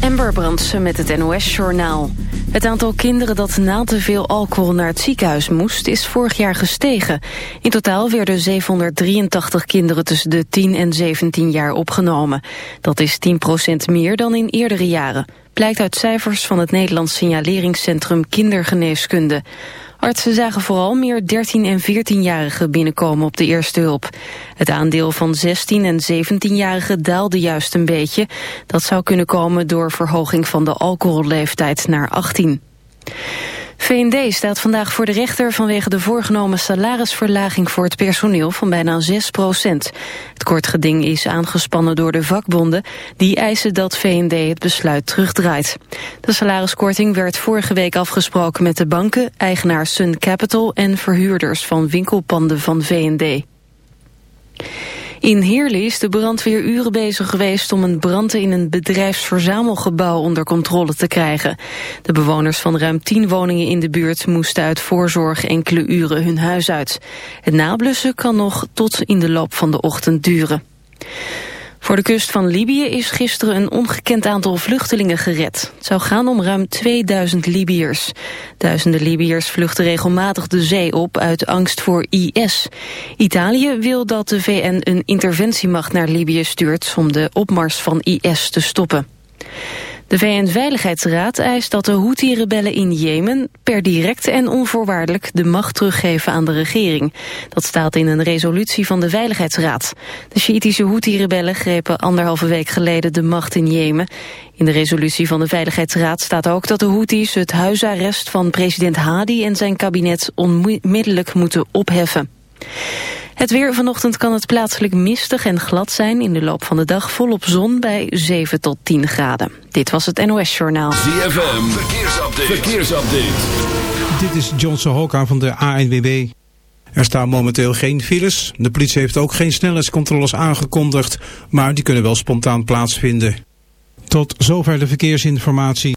Amber Brandsen met het NOS-journaal. Het aantal kinderen dat na te veel alcohol naar het ziekenhuis moest... is vorig jaar gestegen. In totaal werden 783 kinderen tussen de 10 en 17 jaar opgenomen. Dat is 10% meer dan in eerdere jaren. Blijkt uit cijfers van het Nederlands Signaleringscentrum Kindergeneeskunde. Artsen zagen vooral meer 13- en 14-jarigen binnenkomen op de eerste hulp. Het aandeel van 16- en 17-jarigen daalde juist een beetje. Dat zou kunnen komen door verhoging van de alcoholleeftijd naar 18. VND staat vandaag voor de rechter vanwege de voorgenomen salarisverlaging voor het personeel van bijna 6 procent. Het kortgeding is aangespannen door de vakbonden. Die eisen dat VND het besluit terugdraait. De salariskorting werd vorige week afgesproken met de banken, eigenaar Sun Capital en verhuurders van winkelpanden van VND. In Heerlen is de brandweer uren bezig geweest om een brand in een bedrijfsverzamelgebouw onder controle te krijgen. De bewoners van ruim tien woningen in de buurt moesten uit voorzorg enkele uren hun huis uit. Het nablussen kan nog tot in de loop van de ochtend duren. Voor de kust van Libië is gisteren een ongekend aantal vluchtelingen gered. Het zou gaan om ruim 2000 Libiërs. Duizenden Libiërs vluchten regelmatig de zee op uit angst voor IS. Italië wil dat de VN een interventiemacht naar Libië stuurt om de opmars van IS te stoppen. De VN-veiligheidsraad eist dat de Houthi-rebellen in Jemen per direct en onvoorwaardelijk de macht teruggeven aan de regering. Dat staat in een resolutie van de Veiligheidsraad. De Sjiitische Houthi-rebellen grepen anderhalve week geleden de macht in Jemen. In de resolutie van de Veiligheidsraad staat ook dat de Houthis het huisarrest van president Hadi en zijn kabinet onmiddellijk moeten opheffen. Het weer vanochtend kan het plaatselijk mistig en glad zijn. In de loop van de dag volop zon bij 7 tot 10 graden. Dit was het NOS Journaal. ZFM, verkeersupdate. verkeersupdate. Dit is John Sohoka van de ANWB. Er staan momenteel geen files. De politie heeft ook geen snelheidscontroles aangekondigd. Maar die kunnen wel spontaan plaatsvinden. Tot zover de verkeersinformatie.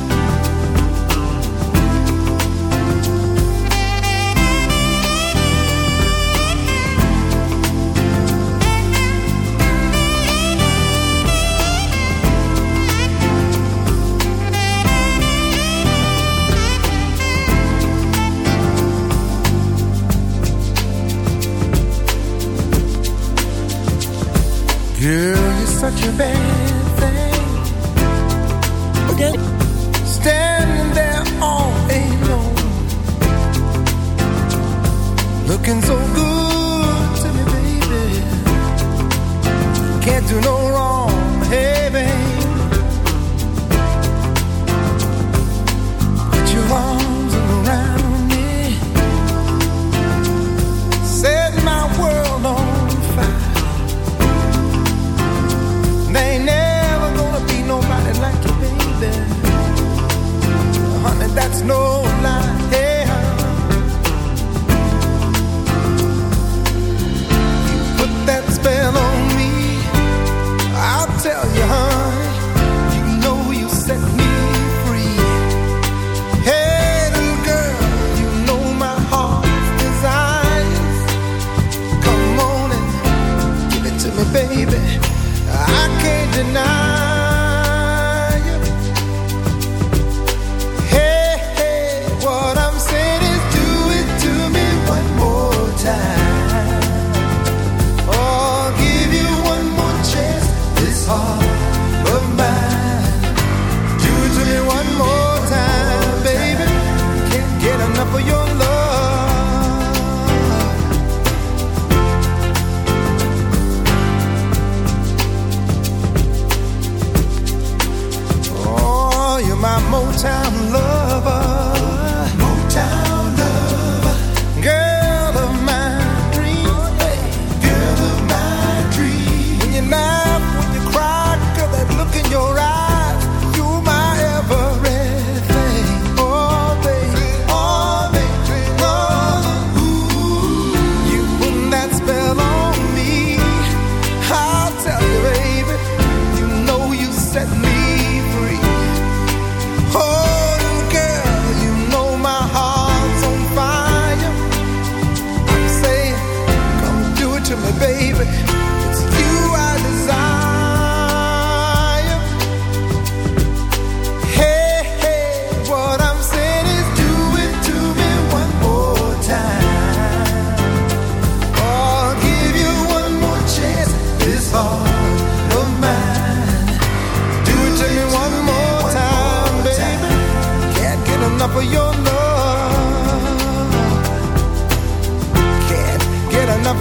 Girl, you're such a bad thing. Okay. Standing there all alone. Looking so good to me, baby. Can't do no wrong, hey, baby. Put your arms that's no lie.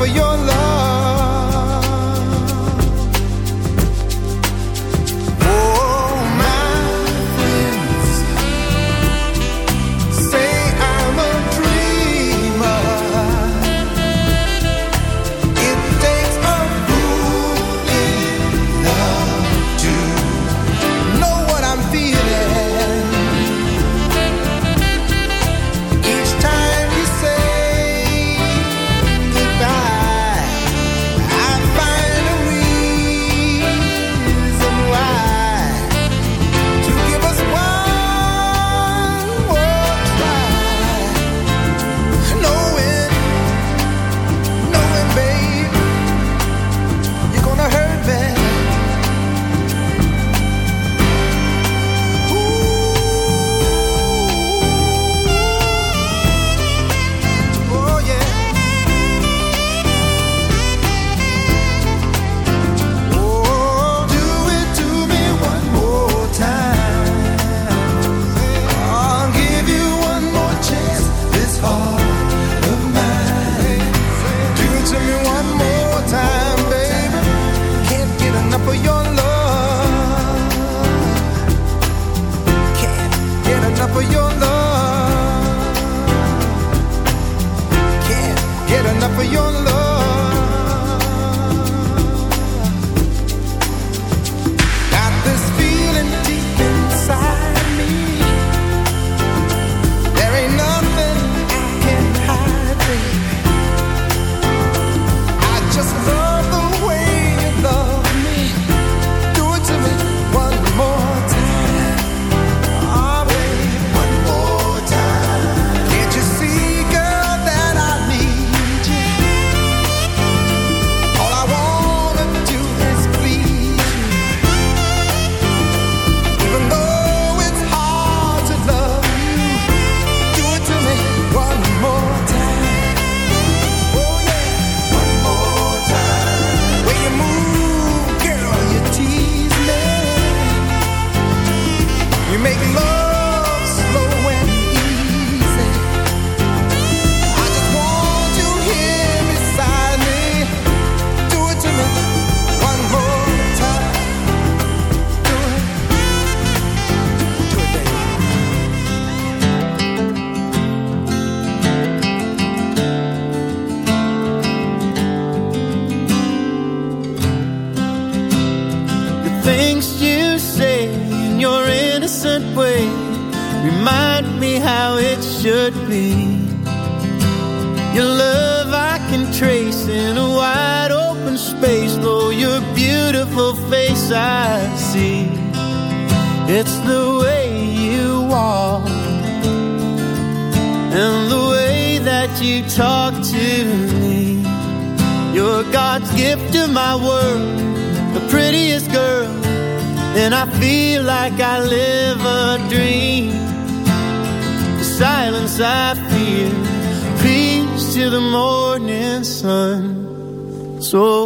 for your love. feel like I live a dream. The silence I feel, peace to the morning sun. So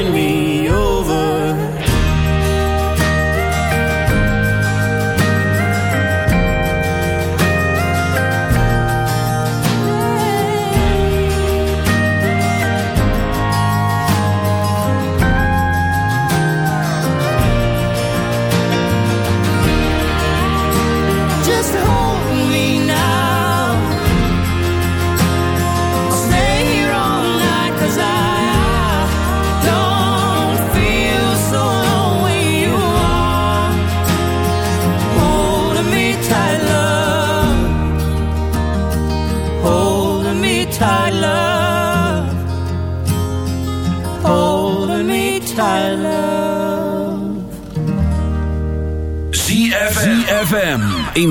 taking me over.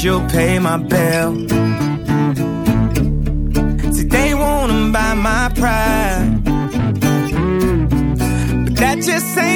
she'll pay my bill. See, they wanna buy my pride, but that just ain't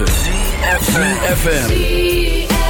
106.9 FM.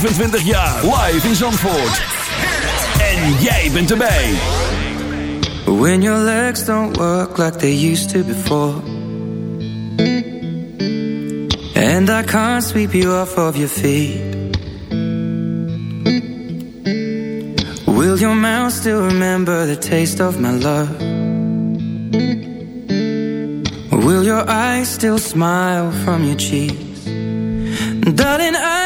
25 jaar. Live in Zandvoort. En jij bent erbij. When your legs don't work like they used to before. And I can't sweep you off of your feet. Will your mouth still remember the taste of my love? Will your eyes still smile from your cheeks? Darling, I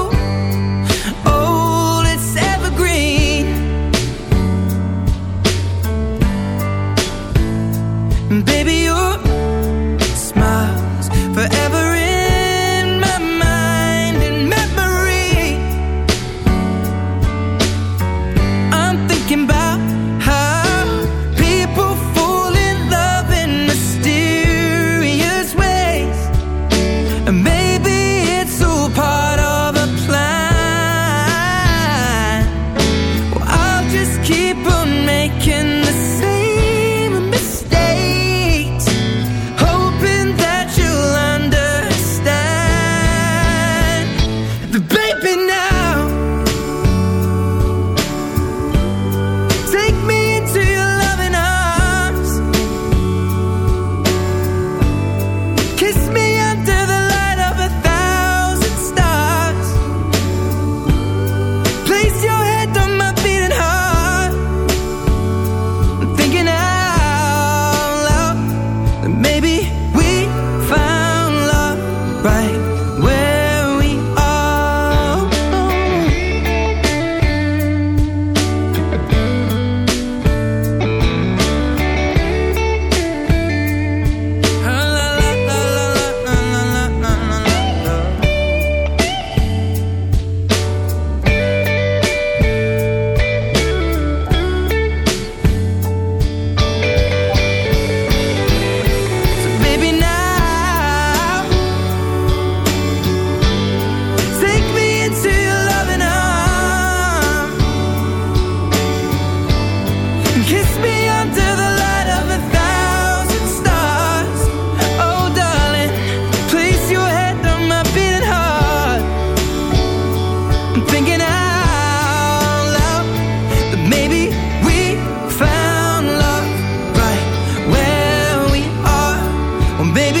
Well, maybe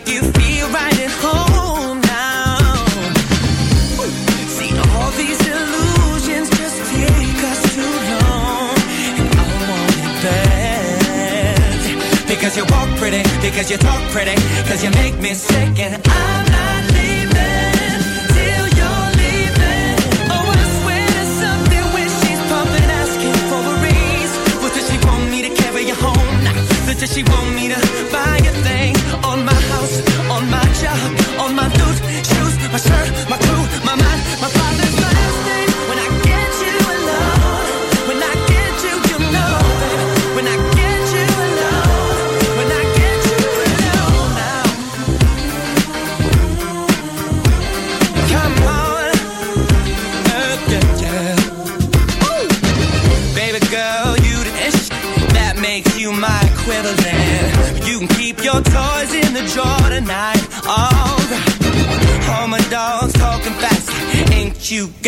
Cause you talk pretty, cause you make me sick And I'm